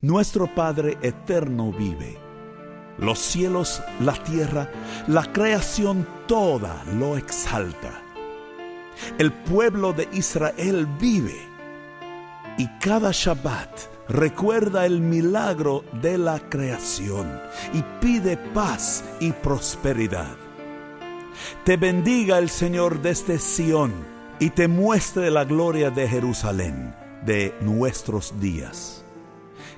Nuestro Padre eterno vive. Los cielos, la tierra, la creación toda lo exalta. El pueblo de Israel vive y cada Shabbat recuerda el milagro de la creación y pide paz y prosperidad. Te bendiga el Señor desde Sión y te muestre la gloria de Jerusalén de nuestros días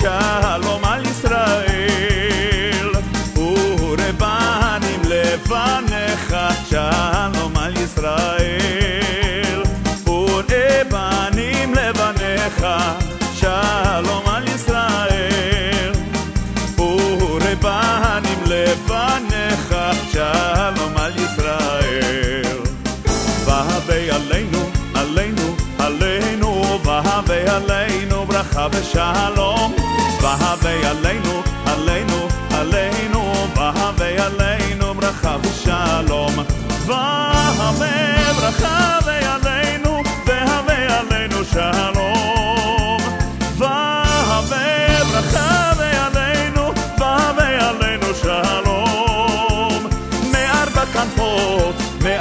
שלום על ישראל, ורבנים לבניך, שלום על ישראל, ורבנים לבניך, שלום על ישראל, ורבנים לבניך, שלום על ישראל. והווה עלינו, עלינו, עלינו, והווה עלינו ברכה ושלום.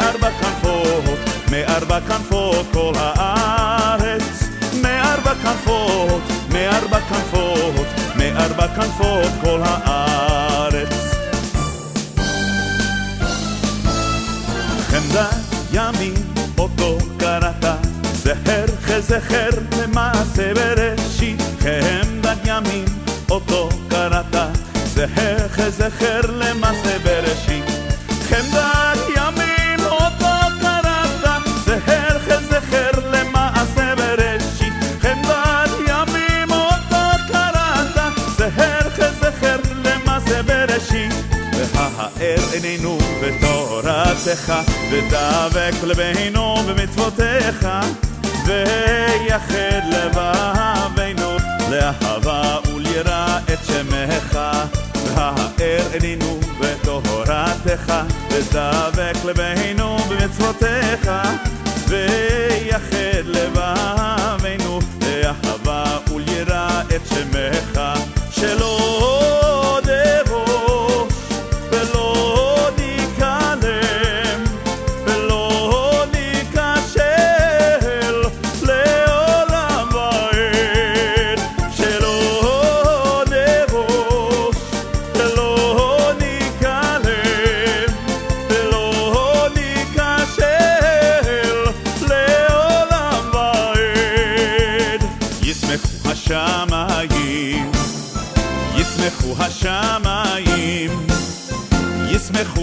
מארבע כנפות, מארבע כנפות כל הארץ. מארבע כנפות, מארבע כנפות, מארבע כנפות כל הארץ. חמדת ימים אותו קראת, זכר כזכר למעשה בראשית. חמדת ימים אותו קראת, זכר כזכר למעשה והאר עינינו בתורתך, ודבק לבנו במצוותיך, ויחד לבבינו לאהבה וליראה את שמך. והאר עינינו בתורתך, ודבק לבנו במצוותיך, ויחד לבבינו לאהבה וליראה את שמך. שלא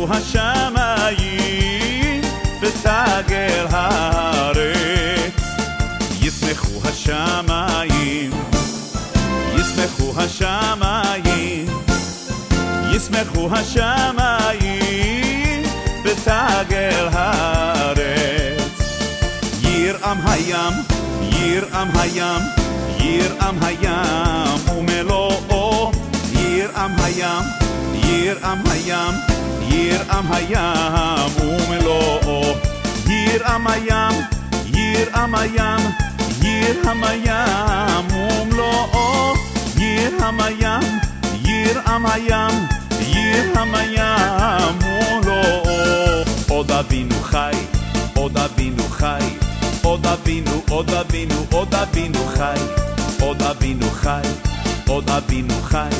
השמיים, ותגל הארץ. ישמחו השמיים, ישמחו השמיים, ישמחו השמיים, ותגל הארץ. ירעם הים, ירעם הים, ירעם הים ומלואו, ירעם הים, ירעם הים, Γύρ αμ χαям умело Γύρ αμ χαям Γύρ αμ χαям Γύρ αμ χαям умло Γύρ αμ χaям Γύρ αμ χaям Γύρ αμ χaям Ο Δαβίνου χάι Ο Δαβίνου χάι Ο Δαβίνου Ο Δαβίνου Ο Δαβίνου χάι Ο Δαβίνου χάι Ο Δαβίνου χάι.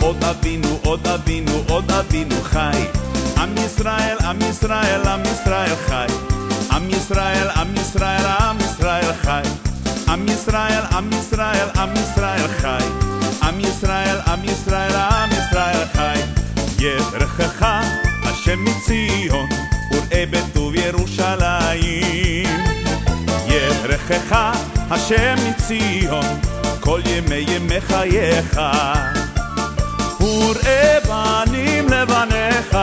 עוד אבינו, עוד אבינו, עוד אבינו חי. עם ישראל, עם ישראל, עם ישראל חי. עם ישראל, עם ישראל, עם ישראל חי. עם ישראל, עם ישראל, עם ישראל חי. עם ישראל, עם ישראל, עם ישראל חי. יברכך השם מציון, וראה בטוב ירושלים. יברכך השם מציון, כל ימי ימי חייך. וראה בנים לבניך,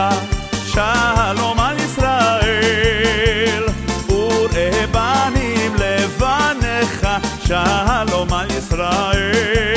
שלום על ישראל. וראה בנים לבניך, שלום על ישראל.